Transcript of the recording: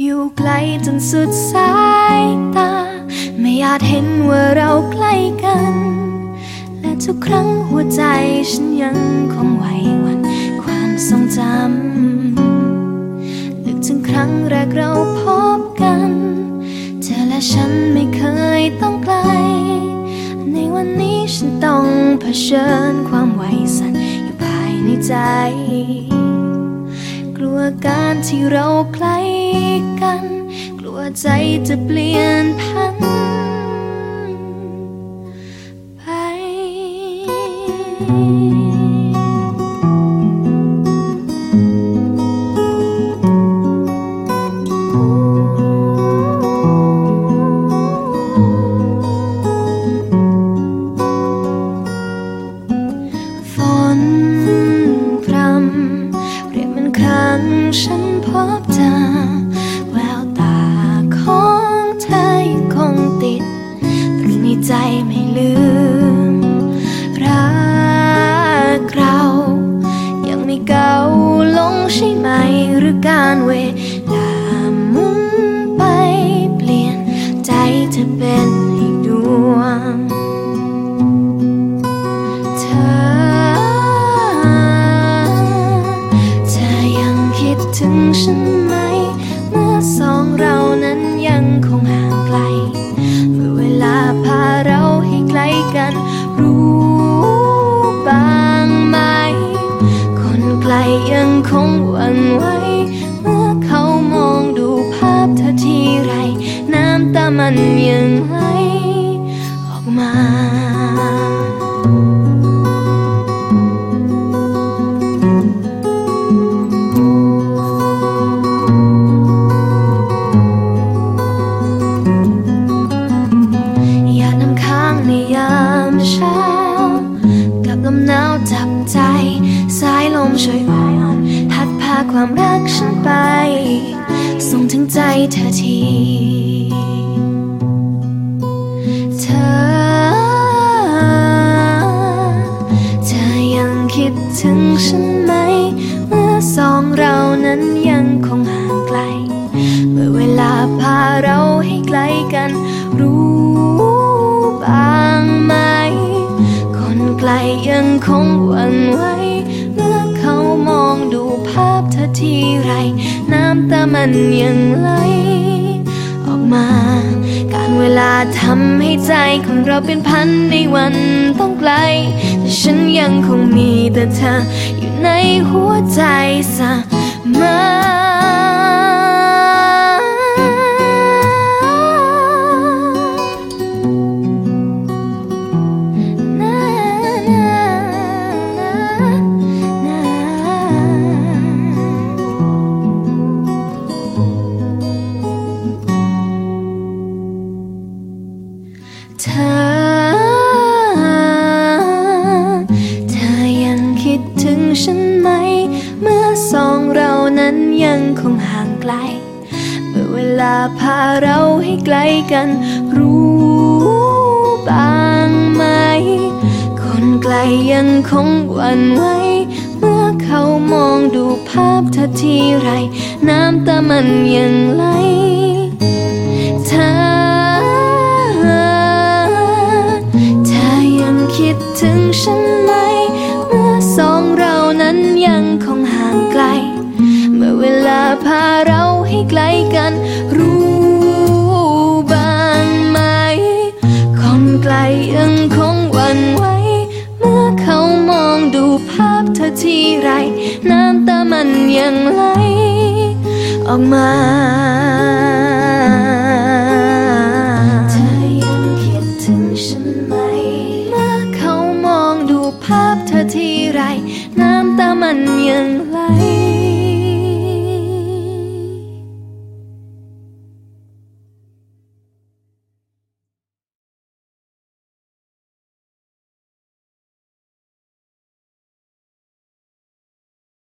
อยู่ไกลจนสุดสายตา ไม่อาจเห็นว่าเราใกล้กัน และทุกครั้งหัวใจฉันยังคงไหววันความทรงจำนึกถึงครั้งแรกเราพบกัน เธอและฉันไม่เคยต้องไกล ในวันนี้ฉันต้องเผชิญความไหวสั่นอยู่ภายในใจ วการที่เราใกล้กัน กลัวใจจะเปลี่ยนพัน ธอเป็นอีกดวง เธอเธอยังคิดถึงฉันไหม เมื่อสองเรานั้นยังคงห่างไกลเมื่อเวลาพาเราให้ใกล้กัน รู้บ้างไหม คนไกลยังคงหวั่นไหว เมื่อเขามองดูภาพเธอทีไรำตามันยังไหลออกมาอย่านำค้างในยามเช้ากับลมหนาวจับใจสายลมช่วยอ่อนพัดพาความรักฉันไป ส่งถึงใจเธอที ดถึงฉันไหม เมื่อสองเรานั้นยังคงห่างไกล เมื่อเวลาพาเราให้ใกลกัน รู้บ้างไหม คนไกลยังคงหวั่นไหวเมื่อเขามองดูภาพเธอทีไร น้ำตามันยังไหลออกมาการเวลาทำให้ใจของเราเป็นพันในวันต้องไกล แต่ฉันยังคงมีแต่เธ ฉันไหม เมื่อสองเรานั้นยังคงห่างไกล เมื่อเวลาพาเราให้ใกลกัน รู้บ้างไหม คนไกลยังคงหวั่นไหวเมื่อเขามองดูภาพเธอทีไร น้ำตามันยังไหล ยังไหลออกมาเธอยังคิดถึงฉันไหมเมื่อเขามองดูภาพเธอทีไร น้ำตามันยังไหล